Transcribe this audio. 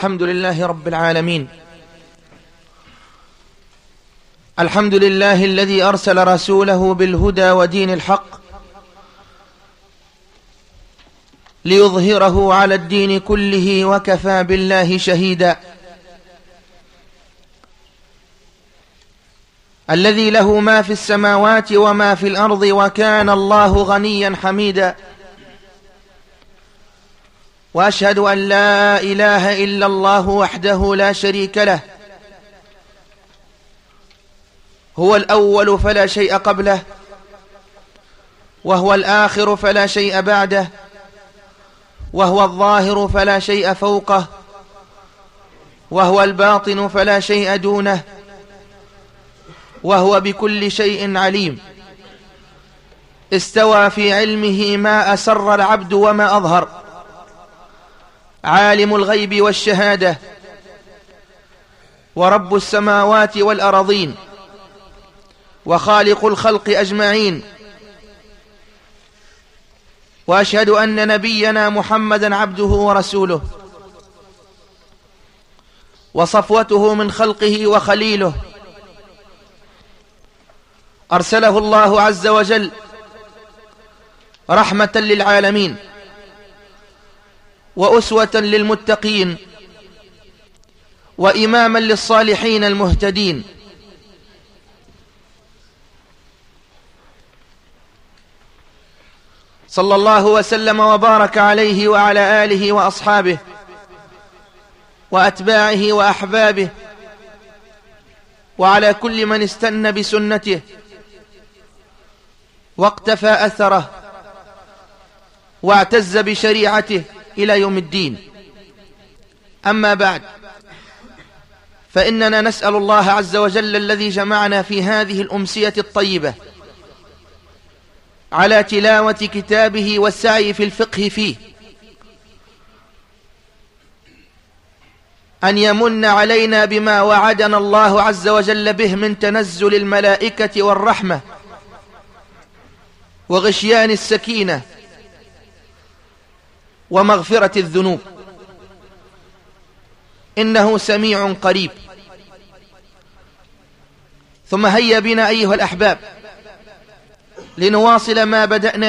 الحمد لله رب العالمين. الحمد لله الذي أرسل رسوله بالهدى ودين الحق ليظهره على الدين كله وكفى بالله شهيدا. الذي له ما في السماوات وما في الأرض وكان الله غنيا حميدا. وأشهد أن لا إله إلا الله وحده لا شريك له. هو الأول فلا شيء قبله وهو الآخر فلا شيء بعده وهو الظاهر فلا شيء فوقه وهو الباطن فلا شيء دونه وهو بكل شيء عليم. استوى في علمه ما أسر العبد وما أظهر. عالم الغيب والشهادة. ورب السماوات والأرضين وخالق الخلق أجمعين. وأشهد أن نبينا محمدا عبده ورسوله. وصفوته من خلقه وخليله. أرسله الله عز وجل رحمة للعالمين. وأسوة للمتقين وإماما للصالحين المهتدين. صلى الله وسلم وبارك عليه وعلى آله وأصحابه وأتباعه وأحبابه وعلى كل من استن بسنته واقتفى أثره واعتز بشريعته إلى يوم الدين. أما بعد فإننا نسأل الله عز وجل الذي جمعنا في هذه الأمسية الطيبة على تلاوة كتابه والسعي في الفقه فيه أن يمن علينا بما وعدنا الله عز وجل به من تنزل الملائكة والرحمة وغشيان السكينة ومغفرة الذنوب. إنه سميع قريب. ثم هيا بنا أيها الأحباب لنواصل ما بدأنا